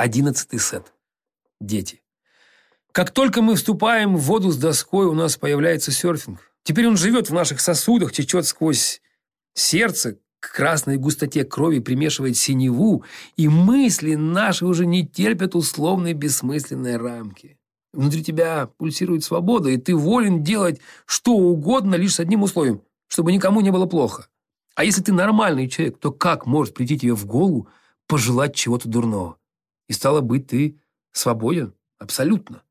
Одиннадцатый сет. Дети. Как только мы вступаем в воду с доской, у нас появляется серфинг. Теперь он живет в наших сосудах, течет сквозь сердце, к красной густоте крови примешивает синеву, и мысли наши уже не терпят условной бессмысленной рамки. Внутри тебя пульсирует свобода, и ты волен делать что угодно лишь с одним условием, чтобы никому не было плохо. А если ты нормальный человек, то как может прийти тебе в голову пожелать чего-то дурного? И стало быть, ты свободен абсолютно.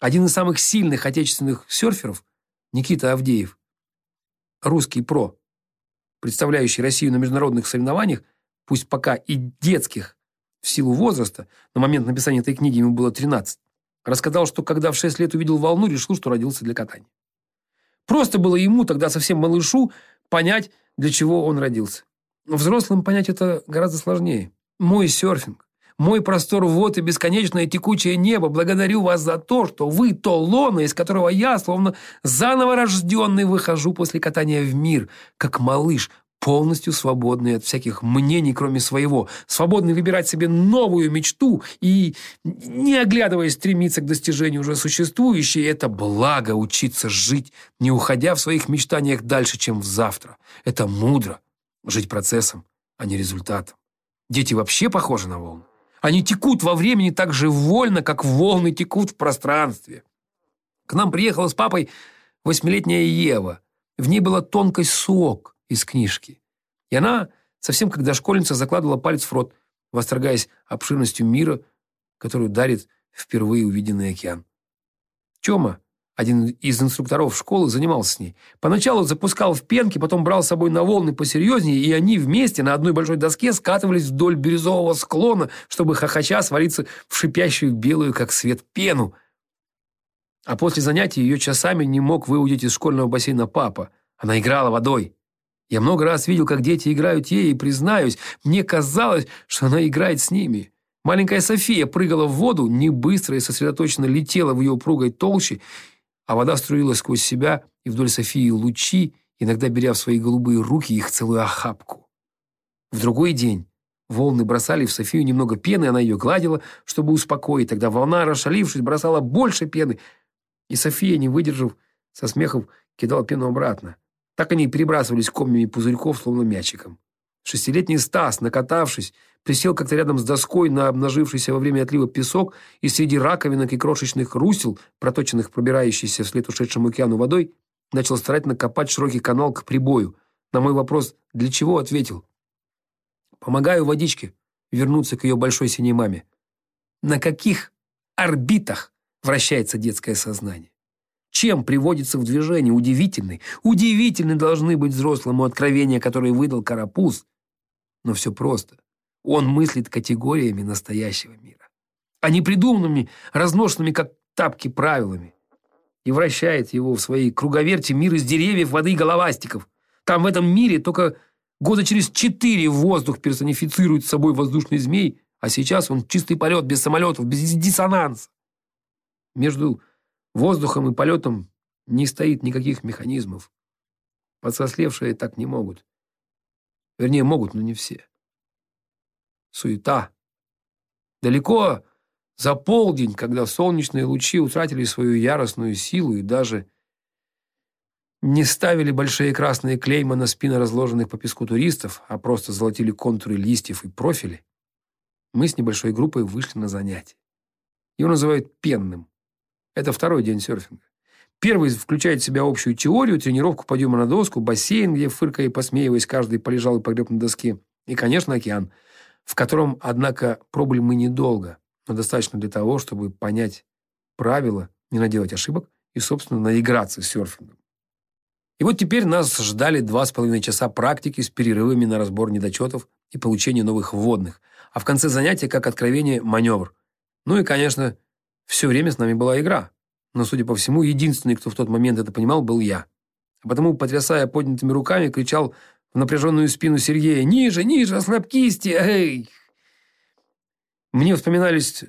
Один из самых сильных отечественных серферов, Никита Авдеев, русский про, представляющий Россию на международных соревнованиях, пусть пока и детских, в силу возраста, на момент написания этой книги ему было 13, рассказал, что когда в 6 лет увидел волну, решил, что родился для катания. Просто было ему, тогда совсем малышу, понять, для чего он родился. Взрослым понять это гораздо сложнее. Мой серфинг, мой простор вод и бесконечное текучее небо, благодарю вас за то, что вы то лоно, из которого я, словно заново рожденный, выхожу после катания в мир, как малыш, полностью свободный от всяких мнений, кроме своего, свободный выбирать себе новую мечту и, не оглядываясь, стремиться к достижению уже существующей. Это благо учиться жить, не уходя в своих мечтаниях дальше, чем в завтра. Это мудро жить процессом, а не результатом. Дети вообще похожи на волны. Они текут во времени так же вольно, как волны текут в пространстве. К нам приехала с папой восьмилетняя Ева. В ней была тонкость сок, из книжки. И она, совсем как дошкольница, закладывала палец в рот, восторгаясь обширностью мира, которую дарит впервые увиденный океан. Тёма, один из инструкторов школы, занимался с ней. Поначалу запускал в пенки, потом брал с собой на волны посерьезнее, и они вместе на одной большой доске скатывались вдоль бирюзового склона, чтобы хохоча свалиться в шипящую белую, как свет, пену. А после занятий ее часами не мог выудить из школьного бассейна папа. Она играла водой. Я много раз видел, как дети играют ей, и, признаюсь, мне казалось, что она играет с ними. Маленькая София прыгала в воду, не быстро и сосредоточенно летела в ее упругой толще, а вода струилась сквозь себя и вдоль Софии лучи, иногда беря в свои голубые руки их целую охапку. В другой день волны бросали в Софию немного пены, она ее гладила, чтобы успокоить. Тогда волна, расшалившись, бросала больше пены, и София, не выдержав, со смехом кидала пену обратно. Так они перебрасывались комьями пузырьков, словно мячиком. Шестилетний Стас, накатавшись, присел как-то рядом с доской на обнажившийся во время отлива песок и среди раковинок и крошечных русел, проточенных пробирающейся вслед ушедшему океану водой, начал старательно копать широкий канал к прибою. На мой вопрос «для чего?» ответил. «Помогаю водичке вернуться к ее большой синей маме». На каких орбитах вращается детское сознание? Чем приводится в движение удивительный, удивительны должны быть взрослому откровения, которые выдал Карапуз. Но все просто. Он мыслит категориями настоящего мира, а не придуманными, разношенными, как тапки, правилами. И вращает его в своей круговерти мир из деревьев, воды и головастиков. Там в этом мире только года через четыре воздух персонифицирует с собой воздушный змей, а сейчас он чистый полет, без самолетов, без диссонанса. Между Воздухом и полетом не стоит никаких механизмов. Подсослевшие так не могут. Вернее, могут, но не все. Суета. Далеко за полдень, когда солнечные лучи утратили свою яростную силу и даже не ставили большие красные клейма на спины разложенных по песку туристов, а просто золотили контуры листьев и профили, мы с небольшой группой вышли на занятие. Его называют пенным. Это второй день серфинга. Первый включает в себя общую теорию, тренировку подъема на доску, бассейн, где, фыркая и посмеиваясь, каждый полежал и погреб на доске. И, конечно, океан, в котором, однако, пробыли мы недолго, но достаточно для того, чтобы понять правила, не наделать ошибок и, собственно, наиграться с серфингом. И вот теперь нас ждали два с половиной часа практики с перерывами на разбор недочетов и получение новых вводных, а в конце занятия, как откровение, маневр. Ну и, конечно, все время с нами была игра. Но, судя по всему, единственный, кто в тот момент это понимал, был я. А потому, потрясая поднятыми руками, кричал в напряженную спину Сергея «Ниже, ниже, кисти! Эй!» Мне вспоминались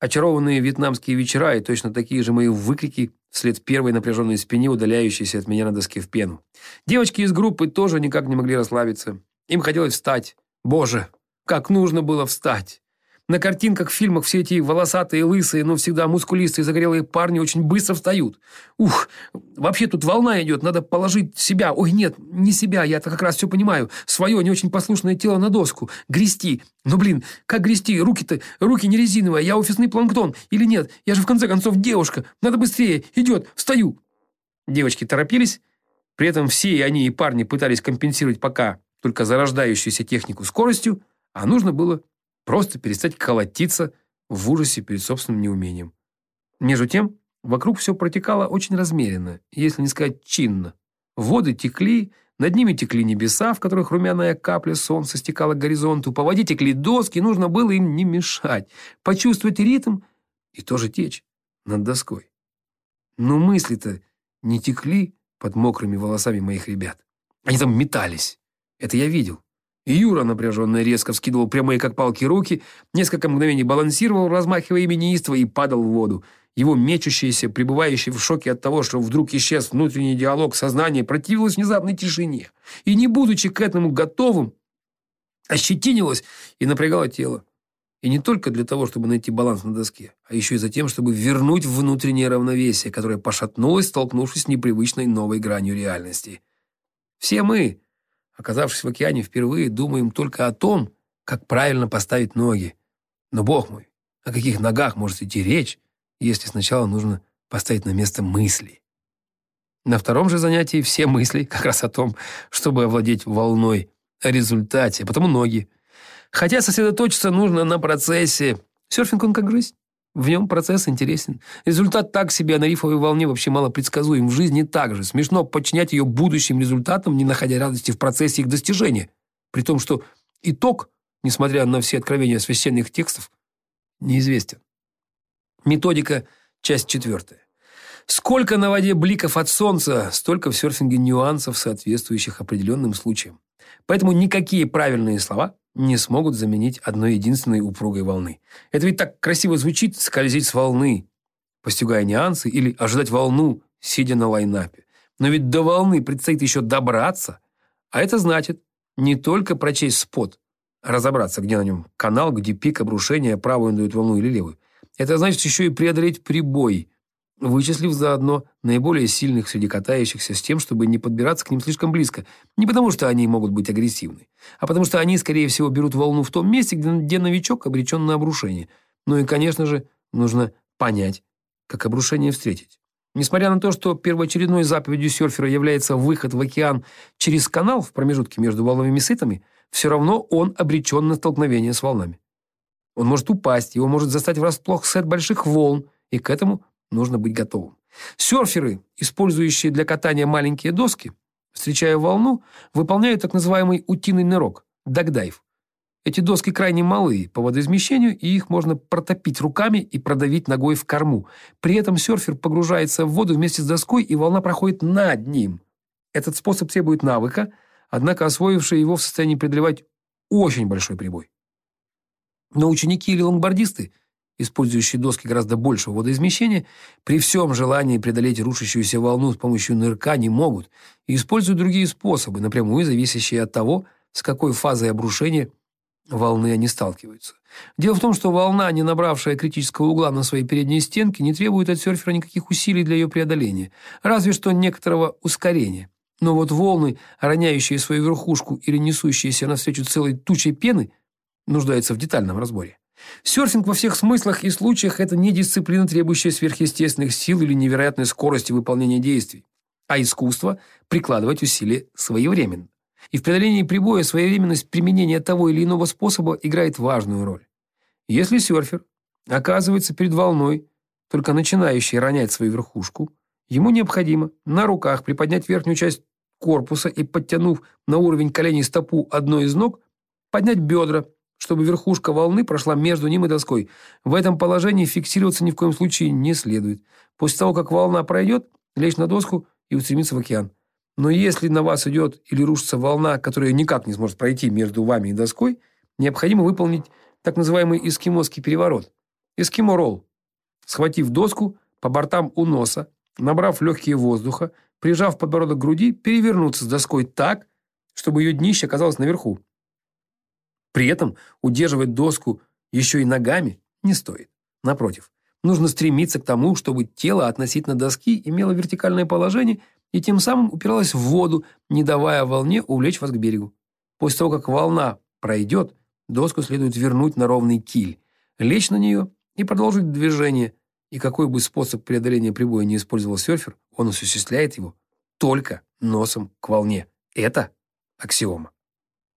очарованные вьетнамские вечера и точно такие же мои выкрики вслед первой напряженной спине, удаляющейся от меня на доске в пену. Девочки из группы тоже никак не могли расслабиться. Им хотелось встать. Боже, как нужно было встать! На картинках, в фильмах все эти волосатые, лысые, но всегда мускулистые, загорелые парни очень быстро встают. Ух, вообще тут волна идет, надо положить себя. Ой, нет, не себя, я-то как раз все понимаю. Свое не очень послушное тело на доску. Грести. Но, блин, как грести? Руки-то, руки не резиновые, я офисный планктон. Или нет? Я же в конце концов девушка. Надо быстрее. Идет, встаю. Девочки торопились. При этом все и они, и парни пытались компенсировать пока только зарождающуюся технику скоростью, а нужно было просто перестать колотиться в ужасе перед собственным неумением. Между тем, вокруг все протекало очень размеренно, если не сказать чинно. Воды текли, над ними текли небеса, в которых румяная капля солнца стекала к горизонту, по воде текли доски, нужно было им не мешать, почувствовать ритм и тоже течь над доской. Но мысли-то не текли под мокрыми волосами моих ребят. Они там метались. Это я видел. Юра, напряженно резко вскидывал прямые, как палки, руки, несколько мгновений балансировал, размахивая ими неистово, и падал в воду. Его мечущееся, пребывающее в шоке от того, что вдруг исчез внутренний диалог сознания, противилось внезапной тишине. И, не будучи к этому готовым, ощетинилось и напрягало тело. И не только для того, чтобы найти баланс на доске, а еще и за тем, чтобы вернуть внутреннее равновесие, которое пошатнулось, столкнувшись с непривычной новой гранью реальности. Все мы, оказавшись в океане впервые, думаем только о том, как правильно поставить ноги. Но, бог мой, о каких ногах может идти речь, если сначала нужно поставить на место мысли? На втором же занятии все мысли как раз о том, чтобы овладеть волной, о результате, а потом ноги. Хотя сосредоточиться нужно на процессе. Серфинг он как жизнь. В нем процесс интересен. Результат так себе, а на рифовой волне вообще мало предсказуем. В жизни так же. Смешно подчинять ее будущим результатам, не находя радости в процессе их достижения. При том, что итог, несмотря на все откровения священных текстов, неизвестен. Методика, часть четвертая. Сколько на воде бликов от солнца, столько в серфинге нюансов, соответствующих определенным случаям. Поэтому никакие правильные слова не смогут заменить одной единственной упругой волны. Это ведь так красиво звучит «скользить с волны», постигая нюансы или ожидать волну, сидя на лайнапе. Но ведь до волны предстоит еще добраться, а это значит не только прочесть спот, а разобраться, где на нем канал, где пик обрушения, правую дает волну или левую. Это значит еще и преодолеть прибой – вычислив заодно наиболее сильных среди катающихся с тем, чтобы не подбираться к ним слишком близко. Не потому, что они могут быть агрессивны, а потому что они, скорее всего, берут волну в том месте, где, где новичок обречен на обрушение. Ну и, конечно же, нужно понять, как обрушение встретить. Несмотря на то, что первоочередной заповедью серфера является выход в океан через канал в промежутке между волновыми сытами, все равно он обречен на столкновение с волнами. Он может упасть, его может застать врасплох сет больших волн, и к этому нужно быть готовым. Серферы, использующие для катания маленькие доски, встречая волну, выполняют так называемый утиный нырок – дагдайв. Эти доски крайне малы по водоизмещению, и их можно протопить руками и продавить ногой в корму. При этом серфер погружается в воду вместе с доской, и волна проходит над ним. Этот способ требует навыка, однако освоившие его в состоянии преодолевать очень большой прибой. Но ученики или лонгбордисты – использующие доски гораздо большего водоизмещения, при всем желании преодолеть рушащуюся волну с помощью нырка не могут и используют другие способы, напрямую зависящие от того, с какой фазой обрушения волны они сталкиваются. Дело в том, что волна, не набравшая критического угла на своей передней стенке, не требует от серфера никаких усилий для ее преодоления, разве что некоторого ускорения. Но вот волны, роняющие свою верхушку или несущиеся навстречу целой тучей пены, нуждаются в детальном разборе. Серфинг во всех смыслах и случаях – это не дисциплина, требующая сверхъестественных сил или невероятной скорости выполнения действий, а искусство – прикладывать усилия своевременно. И в преодолении прибоя своевременность применения того или иного способа играет важную роль. Если серфер оказывается перед волной, только начинающий ронять свою верхушку, ему необходимо на руках приподнять верхнюю часть корпуса и, подтянув на уровень коленей стопу одной из ног, поднять бедра – чтобы верхушка волны прошла между ним и доской. В этом положении фиксироваться ни в коем случае не следует. После того, как волна пройдет, лечь на доску и устремиться в океан. Но если на вас идет или рушится волна, которая никак не сможет пройти между вами и доской, необходимо выполнить так называемый эскимосский переворот. Эскимо-ролл. Схватив доску по бортам у носа, набрав легкие воздуха, прижав подбородок к груди, перевернуться с доской так, чтобы ее днище оказалось наверху. При этом удерживать доску еще и ногами, не стоит. Напротив, нужно стремиться к тому, чтобы тело относительно доски имело вертикальное положение и тем самым упиралось в воду, не давая волне увлечь вас к берегу. После того, как волна пройдет, доску следует вернуть на ровный киль, лечь на нее и продолжить движение. И какой бы способ преодоления прибоя не использовал серфер, он осуществляет его только носом к волне. Это аксиома.